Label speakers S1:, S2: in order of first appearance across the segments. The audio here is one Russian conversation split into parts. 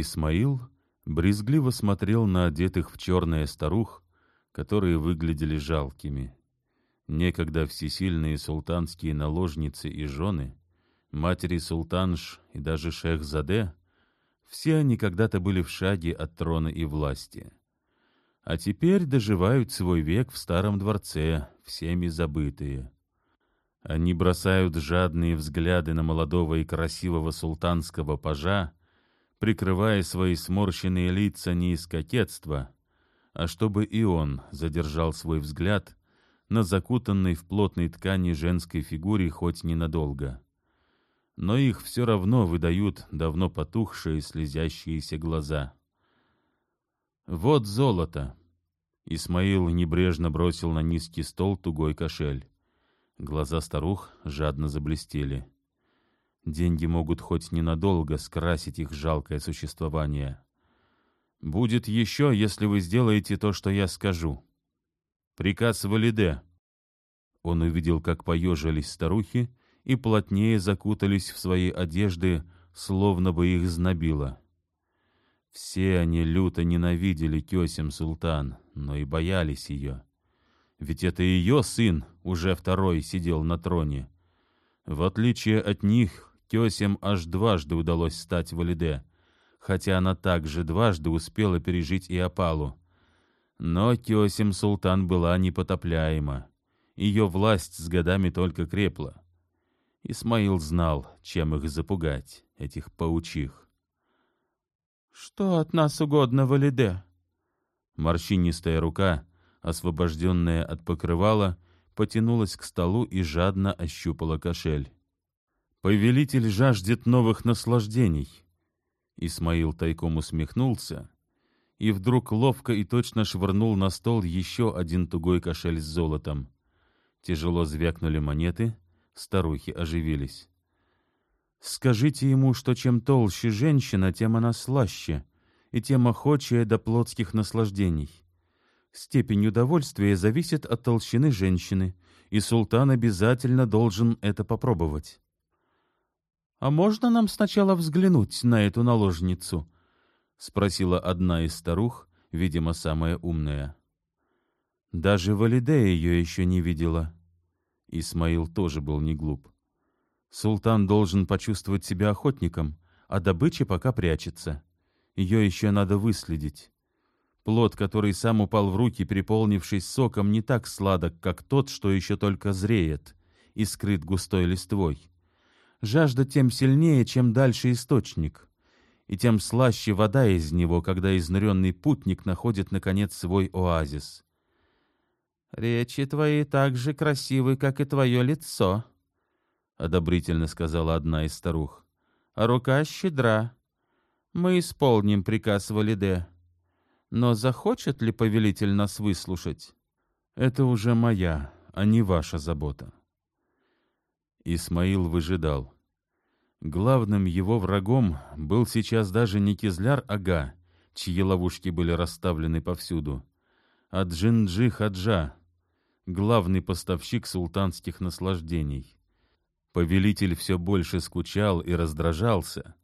S1: Исмаил брезгливо смотрел на одетых в черное старух, которые выглядели жалкими. Некогда всесильные султанские наложницы и жены, матери султанш и даже шейх-заде, все они когда-то были в шаге от трона и власти. А теперь доживают свой век в старом дворце, всеми забытые. Они бросают жадные взгляды на молодого и красивого султанского пажа, прикрывая свои сморщенные лица не из кокетства, а чтобы и он задержал свой взгляд на закутанной в плотной ткани женской фигуре хоть ненадолго. Но их все равно выдают давно потухшие слезящиеся глаза. «Вот золото!» Исмаил небрежно бросил на низкий стол тугой кошель. Глаза старух жадно заблестели. Деньги могут хоть ненадолго скрасить их жалкое существование. Будет еще, если вы сделаете то, что я скажу. Приказ Валиде. Он увидел, как поежились старухи и плотнее закутались в свои одежды, словно бы их знобило. Все они люто ненавидели Кесем Султан, но и боялись ее. Ведь это ее сын, уже второй, сидел на троне. В отличие от них, Кёсем аж дважды удалось стать Валиде, хотя она также дважды успела пережить и опалу. Но Кёсем Султан была непотопляема. Ее власть с годами только крепла. Исмаил знал, чем их запугать, этих паучих.
S2: «Что от нас угодно, Валиде?»
S1: Морщинистая рука, освобожденная от покрывала, потянулась к столу и жадно ощупала кошель. Повелитель жаждет новых наслаждений. Исмаил тайком усмехнулся и вдруг ловко и точно швырнул на стол еще один тугой кошель с золотом. Тяжело звякнули монеты, старухи оживились. «Скажите ему, что чем толще женщина, тем она слаще, и тем охочее до плотских наслаждений. Степень удовольствия зависит от толщины женщины, и султан обязательно должен это попробовать».
S2: «А можно нам сначала взглянуть на эту наложницу?» — спросила одна из старух, видимо, самая умная.
S1: Даже Валиде ее еще не видела. Исмаил тоже был не глуп. Султан должен почувствовать себя охотником, а добыча пока прячется. Ее еще надо выследить. Плод, который сам упал в руки, переполнившись соком, не так сладок, как тот, что еще только зреет и скрыт густой листвой. Жажда тем сильнее, чем дальше источник, и тем слаще вода из него, когда изнуренный путник находит, наконец, свой оазис.
S2: «Речи твои так же красивы, как и твое лицо», — одобрительно сказала одна из старух. «А рука щедра. Мы исполним приказ Валиде. Но захочет ли повелитель нас выслушать?»
S1: «Это уже моя, а не ваша забота». Исмаил выжидал. Главным его врагом был сейчас даже не Кизляр-ага, чьи ловушки были расставлены повсюду, а Джинджи Хаджа, главный поставщик султанских наслаждений. Повелитель все больше скучал и раздражался,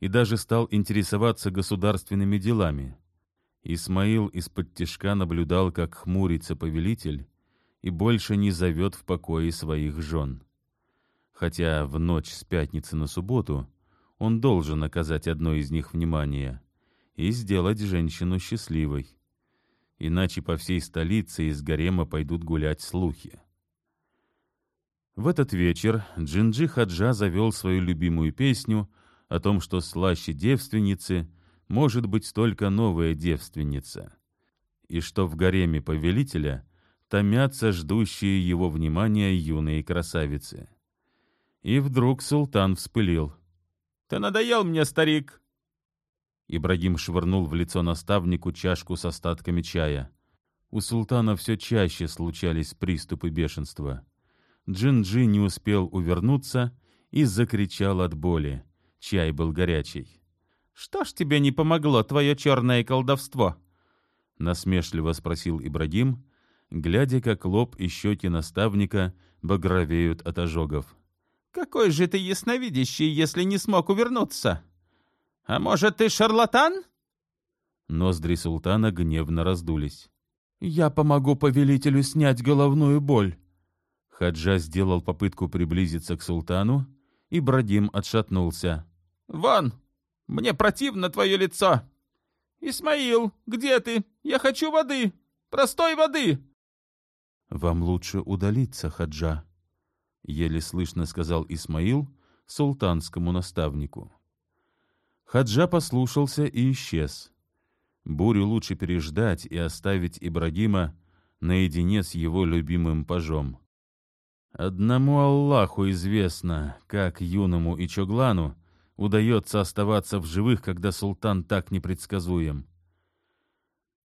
S1: и даже стал интересоваться государственными делами. Исмаил из-под тишка наблюдал, как хмурится повелитель, и больше не зовет в покое своих жен хотя в ночь с пятницы на субботу он должен оказать одной из них внимание и сделать женщину счастливой. Иначе по всей столице из гарема пойдут гулять слухи. В этот вечер Джинджи Хаджа завел свою любимую песню о том, что слаще девственницы может быть только новая девственница, и что в гареме повелителя томятся ждущие его внимания юные красавицы. И вдруг султан вспылил.
S2: «Ты надоел мне, старик!»
S1: Ибрагим швырнул в лицо наставнику чашку с остатками чая. У султана все чаще случались приступы бешенства. Джин-Джи не успел увернуться и закричал от боли. Чай был горячий.
S2: «Что ж тебе не помогло, твое черное колдовство?»
S1: Насмешливо спросил Ибрагим, глядя, как лоб и щеки наставника багровеют от ожогов.
S2: Какой же ты ясновидящий, если не смог увернуться? А может, ты шарлатан?»
S1: Ноздри султана гневно раздулись.
S2: «Я помогу повелителю снять головную боль».
S1: Хаджа сделал попытку приблизиться к султану, и Брадим отшатнулся.
S2: «Вон! Мне противно твое лицо! Исмаил, где ты? Я хочу воды! Простой воды!»
S1: «Вам лучше удалиться, Хаджа», — еле слышно сказал Исмаил султанскому наставнику. Хаджа послушался и исчез. Бурю лучше переждать и оставить Ибрагима наедине с его любимым пажом. Одному Аллаху известно, как юному Ичоглану удается оставаться в живых, когда султан так непредсказуем.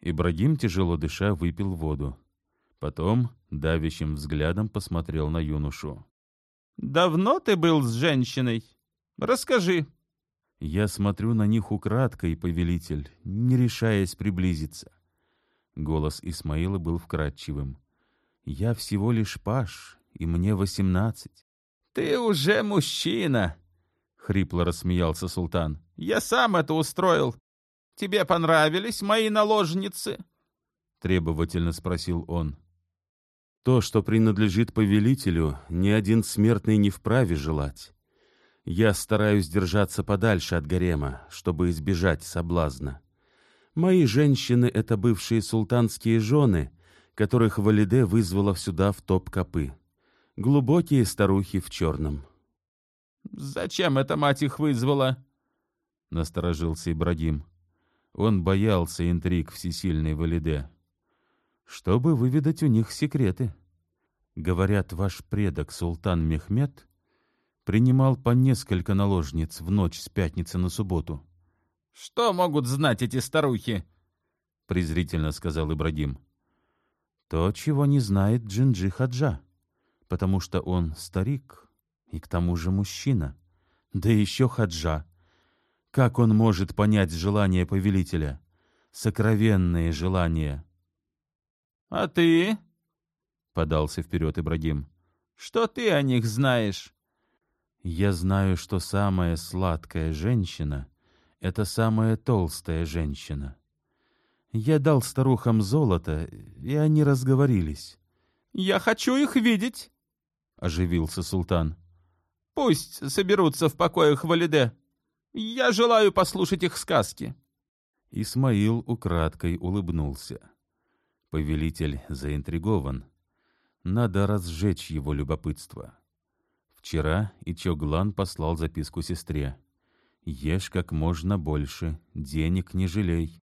S1: Ибрагим, тяжело дыша, выпил воду. Потом давящим взглядом посмотрел на юношу.
S2: «Давно ты был с женщиной? Расскажи».
S1: Я смотрю на них украдкой, повелитель, не решаясь приблизиться. Голос Исмаила был вкрадчивым. «Я всего лишь паш, и мне восемнадцать».
S2: «Ты уже мужчина!» — хрипло рассмеялся султан. «Я сам это устроил. Тебе понравились мои наложницы?»
S1: — требовательно спросил он. «То, что принадлежит повелителю, ни один смертный не вправе желать. Я стараюсь держаться подальше от гарема, чтобы избежать соблазна. Мои женщины — это бывшие султанские жены, которых Валиде вызвала сюда в топ-копы. Глубокие старухи в черном.
S2: «Зачем эта мать их вызвала?» — насторожился Ибрагим.
S1: Он боялся интриг всесильной Валиде. «Чтобы выведать у них секреты. Говорят, ваш предок, султан Мехмед, принимал по несколько наложниц в ночь с пятницы на субботу».
S2: «Что могут знать эти старухи?»
S1: — презрительно сказал Ибрагим. «То, чего не знает Джинджи Хаджа» потому что он старик и к тому же мужчина, да еще хаджа. Как он может понять желание повелителя? Сокровенные желания.
S2: — А ты?
S1: — подался вперед Ибрагим.
S2: — Что ты о них знаешь?
S1: — Я знаю, что самая сладкая женщина — это самая толстая женщина. Я дал старухам золото, и они разговорились.
S2: — Я хочу их видеть
S1: оживился султан.
S2: Пусть соберутся в покоях Валиде. Я желаю послушать их сказки.
S1: Исмаил украдкой улыбнулся. Повелитель заинтригован. Надо разжечь его любопытство. Вчера Ичоглан послал записку сестре. «Ешь как можно больше, денег не жалей.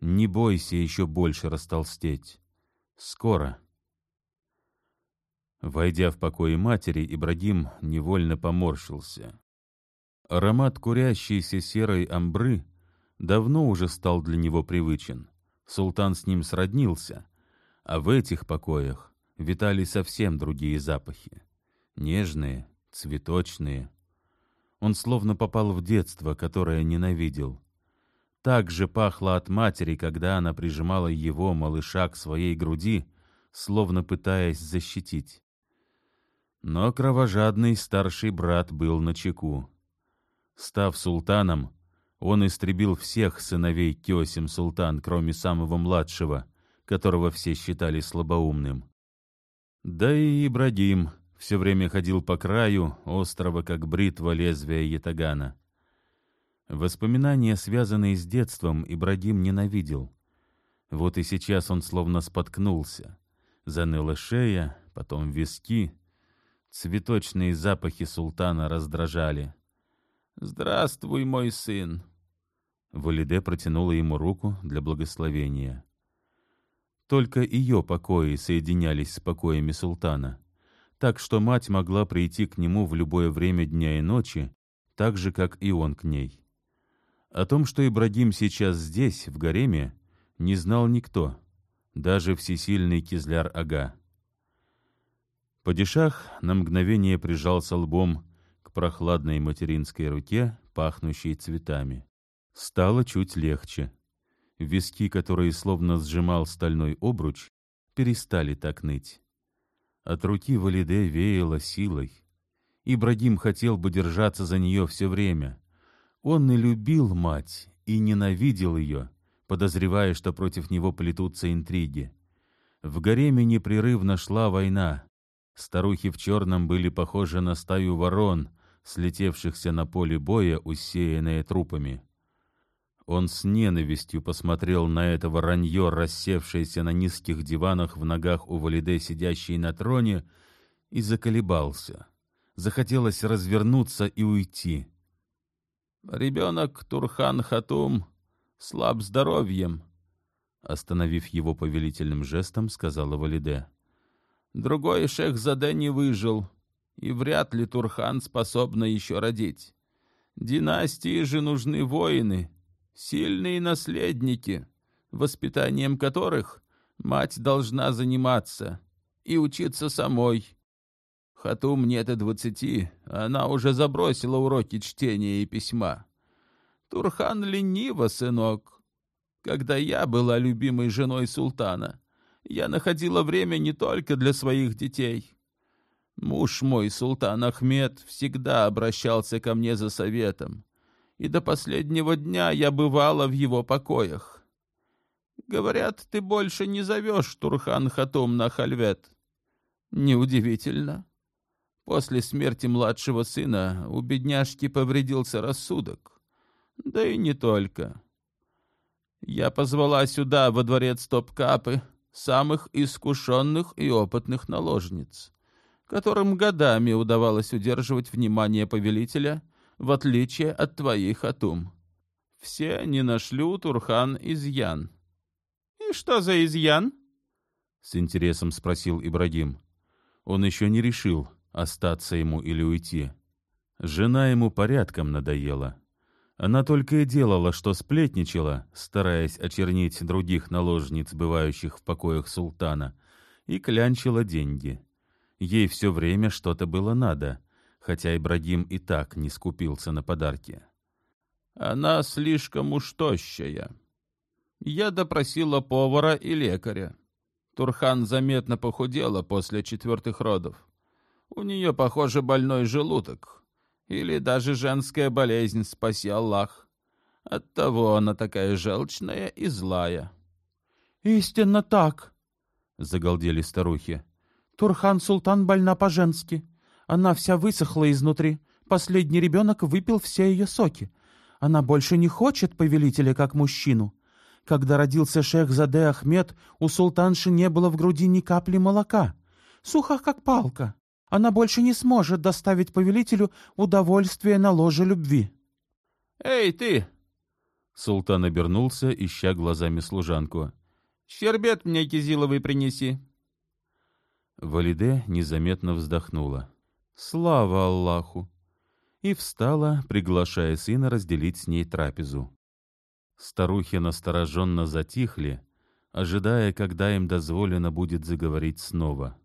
S1: Не бойся еще больше растолстеть. Скоро». Войдя в покои матери, Ибрагим невольно поморщился. Аромат курящейся серой амбры давно уже стал для него привычен. Султан с ним сроднился, а в этих покоях витали совсем другие запахи. Нежные, цветочные. Он словно попал в детство, которое ненавидел. Так же пахло от матери, когда она прижимала его, малыша, к своей груди, словно пытаясь защитить. Но кровожадный старший брат был на чеку. Став султаном, он истребил всех сыновей Кёсим султан, кроме самого младшего, которого все считали слабоумным. Да и Ибрагим все время ходил по краю острова, как бритва лезвия ятагана. Воспоминания, связанные с детством, Ибрагим ненавидел. Вот и сейчас он словно споткнулся. Заныла шея, потом виски — Цветочные запахи султана раздражали. «Здравствуй, мой сын!» Валиде протянула ему руку для благословения. Только ее покои соединялись с покоями султана, так что мать могла прийти к нему в любое время дня и ночи, так же, как и он к ней. О том, что Ибрагим сейчас здесь, в гареме, не знал никто, даже всесильный Кизляр-ага. Падишах на мгновение прижался лбом к прохладной материнской руке, пахнущей цветами. Стало чуть легче. Виски, которые словно сжимал стальной обруч, перестали так ныть. От руки Валиде веяло силой. Ибрагим хотел бы держаться за нее все время. Он и любил мать, и ненавидел ее, подозревая, что против него плетутся интриги. В гареме непрерывно шла война. Старухи в черном были похожи на стаю ворон, слетевшихся на поле боя, усеянные трупами. Он с ненавистью посмотрел на это воронье, рассевшееся на низких диванах в ногах у Валиде, сидящей на троне, и заколебался. Захотелось развернуться и уйти.
S2: «Ребенок Турхан Хатум слаб здоровьем», — остановив его повелительным жестом, сказала Валиде. «Другой шех Заде не выжил, и вряд ли Турхан способна еще родить. Династии же нужны воины, сильные наследники, воспитанием которых мать должна заниматься и учиться самой. Хатум нет и двадцати, она уже забросила уроки чтения и письма. Турхан ленива, сынок. Когда я была любимой женой султана, я находила время не только для своих детей. Муж мой, султан Ахмед, всегда обращался ко мне за советом и до последнего дня я бывала в его покоях. Говорят, ты больше не зовешь Турхан Хатум на хальвет. Неудивительно. После смерти младшего сына у бедняжки повредился рассудок. Да и не только. Я позвала сюда, во дворец Топкапы, самых искушенных и опытных наложниц, которым годами удавалось удерживать внимание повелителя — в отличие от твоих хатум. Все они нашлют Турхан изъян. — И что за изъян?
S1: — с интересом спросил Ибрагим. Он еще не решил, остаться ему или уйти. Жена ему порядком надоела. Она только и делала, что сплетничала, стараясь очернить других наложниц, бывающих в покоях султана, и клянчила деньги. Ей все время что-то было надо, хотя Ибрагим и так не скупился на подарки.
S2: «Она слишком уж тощая. Я допросила повара и лекаря. Турхан заметно похудела после четвертых родов. У нее, похоже, больной желудок. Или даже женская болезнь, спаси Аллах. Оттого она такая желчная и злая».
S3: «Истинно так», — загалдели старухи. «Турхан Султан больна по-женски. Она вся высохла изнутри. Последний ребенок выпил все ее соки. Она больше не хочет повелителя как мужчину. Когда родился шейх Заде Ахмед, у султанши не было в груди ни капли молока. Суха, как палка. Она больше не сможет доставить повелителю удовольствие на ложе любви.
S2: «Эй, ты!»
S1: Султан обернулся, ища глазами служанку.
S2: «Щербет мне кизиловый принеси!»
S1: Валиде незаметно вздохнула. Слава Аллаху! И встала, приглашая сына разделить с ней трапезу. Старухи настороженно затихли, ожидая, когда им дозволено будет заговорить снова.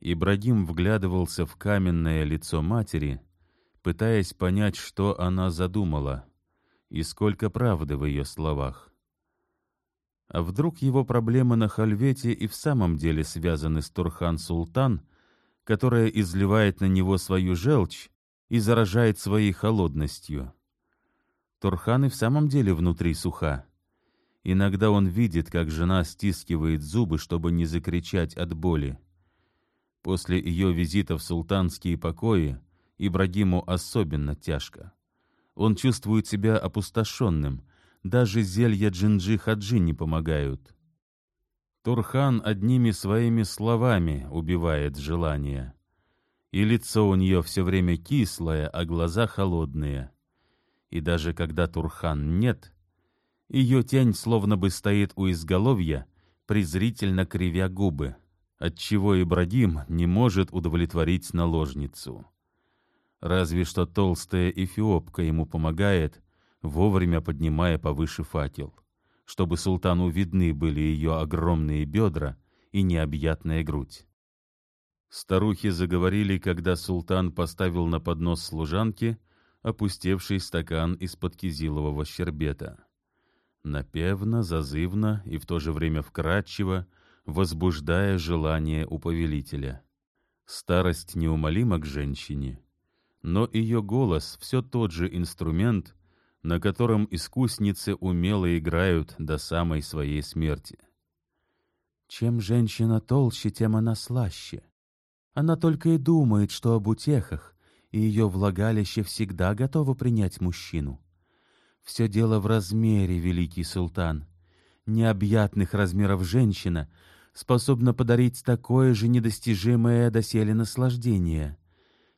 S1: Ибрагим вглядывался в каменное лицо матери, пытаясь понять, что она задумала и сколько правды в ее словах. А вдруг его проблемы на Хальвете и в самом деле связаны с Турхан-Султан, которая изливает на него свою желчь и заражает своей холодностью. Турхан и в самом деле внутри суха. Иногда он видит, как жена стискивает зубы, чтобы не закричать от боли. После ее визита в султанские покои Ибрагиму особенно тяжко. Он чувствует себя опустошенным, даже зелья джинджи-хаджи не помогают. Турхан одними своими словами убивает желание. И лицо у нее все время кислое, а глаза холодные. И даже когда Турхан нет, ее тень словно бы стоит у изголовья, презрительно кривя губы, отчего Ибрагим не может удовлетворить наложницу. Разве что толстая эфиопка ему помогает, вовремя поднимая повыше факел чтобы султану видны были ее огромные бедра и необъятная грудь. Старухи заговорили, когда султан поставил на поднос служанки опустевший стакан из-под кизилового щербета. Напевно, зазывно и в то же время вкрадчиво, возбуждая желание у повелителя. Старость неумолима к женщине, но ее голос все тот же инструмент, на котором искусницы умело играют до самой своей смерти.
S2: Чем женщина толще, тем она слаще. Она только и думает, что об утехах, и ее влагалище всегда готово принять мужчину. Все дело в размере, великий султан. Необъятных размеров женщина способна подарить такое же недостижимое доселе наслаждение.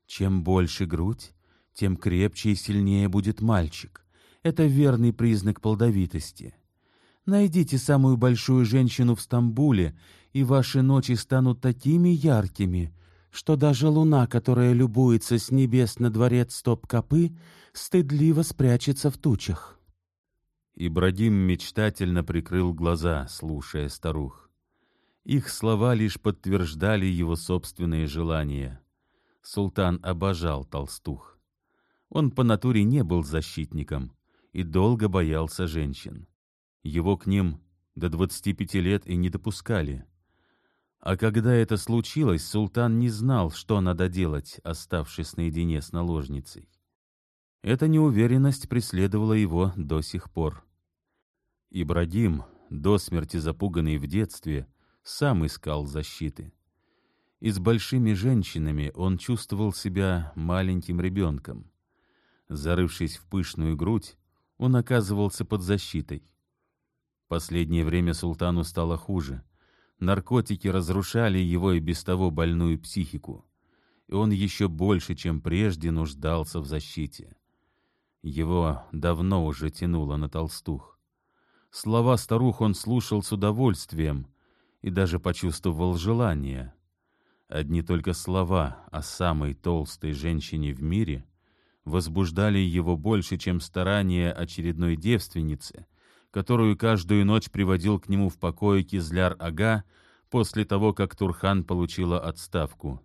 S2: Чем больше грудь, тем крепче и сильнее будет мальчик. Это верный признак плодовитости. Найдите самую большую женщину в Стамбуле, и ваши ночи станут такими яркими, что даже луна, которая любуется с небес на дворец Стоп-Копы, стыдливо спрячется в тучах.
S1: Ибрагим мечтательно прикрыл глаза, слушая старух. Их слова лишь подтверждали его собственные желания. Султан обожал толстух. Он по натуре не был защитником и долго боялся женщин. Его к ним до двадцати пяти лет и не допускали — а когда это случилось, султан не знал, что надо делать, оставшись наедине с наложницей. Эта неуверенность преследовала его до сих пор. Ибрагим, до смерти запуганный в детстве, сам искал защиты. И с большими женщинами он чувствовал себя маленьким ребенком. Зарывшись в пышную грудь, он оказывался под защитой. Последнее время султану стало хуже — Наркотики разрушали его и без того больную психику, и он еще больше, чем прежде, нуждался в защите. Его давно уже тянуло на толстух. Слова старух он слушал с удовольствием и даже почувствовал желание. Одни только слова о самой толстой женщине в мире возбуждали его больше, чем старания очередной девственницы — которую каждую ночь приводил к нему в покое Кизляр-ага после того, как Турхан получила отставку.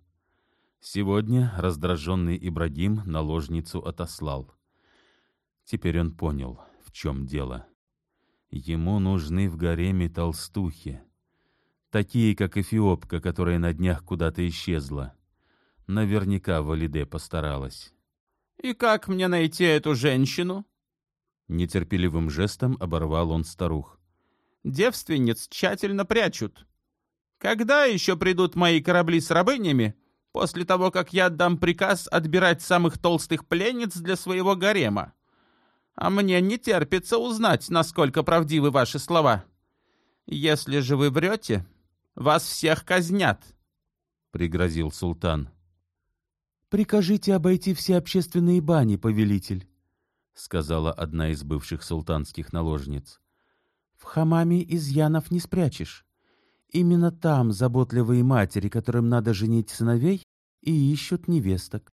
S1: Сегодня раздраженный Ибрагим наложницу отослал. Теперь он понял, в чем дело. Ему нужны в гареме толстухи. Такие, как Эфиопка, которая на днях куда-то исчезла. Наверняка Валиде постаралась.
S3: «И как мне найти эту женщину?»
S1: Нетерпеливым жестом оборвал он старух.
S3: «Девственниц тщательно прячут. Когда еще придут мои корабли с рабынями, после того, как я отдам приказ отбирать самых толстых пленниц для своего гарема? А мне не терпится узнать, насколько правдивы ваши слова. Если же вы врете, вас всех казнят», — пригрозил султан.
S2: «Прикажите обойти все общественные бани, повелитель», — сказала одна из бывших султанских наложниц. «В хамаме изъянов не спрячешь. Именно там заботливые матери, которым надо женить сыновей, и ищут невесток.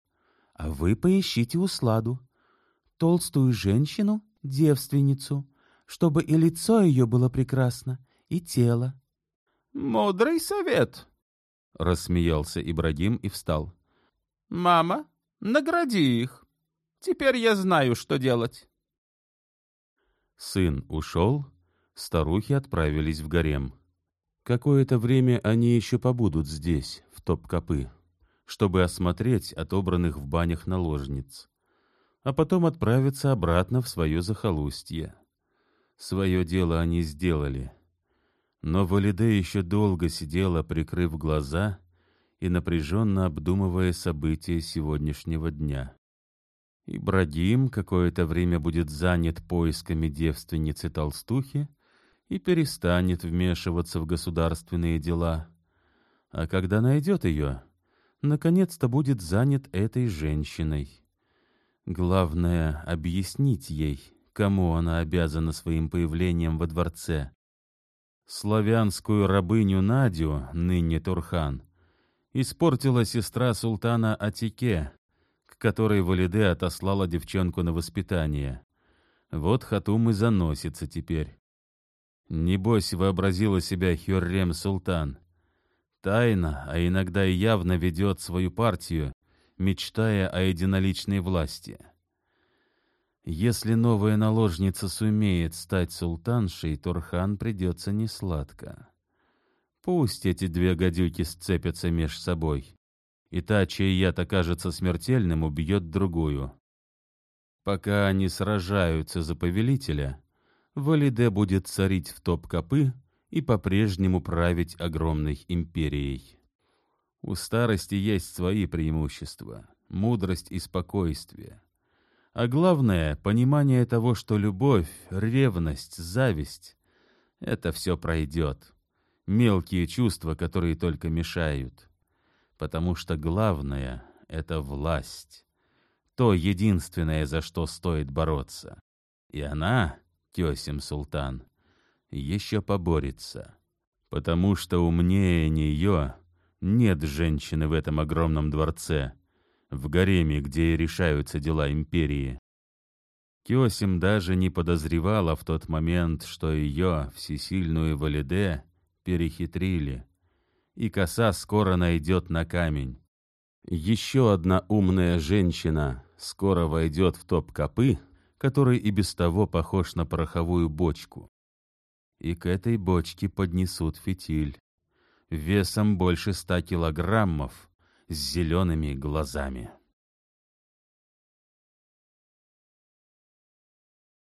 S2: А вы поищите усладу. Толстую женщину, девственницу, чтобы и лицо ее было прекрасно, и тело».
S3: «Мудрый совет», — рассмеялся Ибрагим и встал. «Мама, награди их». Теперь я знаю, что делать.
S1: Сын ушел, старухи отправились в гарем. Какое-то время они еще побудут здесь, в Топ-Копы, чтобы осмотреть отобранных в банях наложниц, а потом отправиться обратно в свое захолустье. Свое дело они сделали. Но Валиде еще долго сидела, прикрыв глаза и напряженно обдумывая события сегодняшнего дня. Ибрагим какое-то время будет занят поисками девственницы-толстухи и перестанет вмешиваться в государственные дела. А когда найдет ее, наконец-то будет занят этой женщиной. Главное — объяснить ей, кому она обязана своим появлением во дворце. Славянскую рабыню Надю, ныне Турхан, испортила сестра султана Атике, которой Валиде отослала девчонку на воспитание. Вот Хатум и заносится теперь. Небось, вообразила себя Хюррем Султан. Тайно, а иногда и явно ведет свою партию, мечтая о единоличной власти. Если новая наложница сумеет стать султаншей, Турхан придется несладко. Пусть эти две гадюки сцепятся меж собой и та, чей яд окажется смертельным, убьет другую. Пока они сражаются за повелителя, Валиде будет царить в топ-копы и по-прежнему править огромной империей. У старости есть свои преимущества — мудрость и спокойствие. А главное — понимание того, что любовь, ревность, зависть — это все пройдет. Мелкие чувства, которые только мешают. Потому что главное — это власть. То единственное, за что стоит бороться. И она, Тесим Султан, еще поборется. Потому что умнее нее нет женщины в этом огромном дворце — в гареме, где решаются дела империи. Киосим даже не подозревала в тот момент, что ее, всесильную Валиде, перехитрили, и коса скоро найдет на камень. Еще одна умная женщина скоро войдет в топ копы, который и без того похож на пороховую бочку. И к этой бочке поднесут фитиль, весом больше ста килограммов, с зелеными глазами.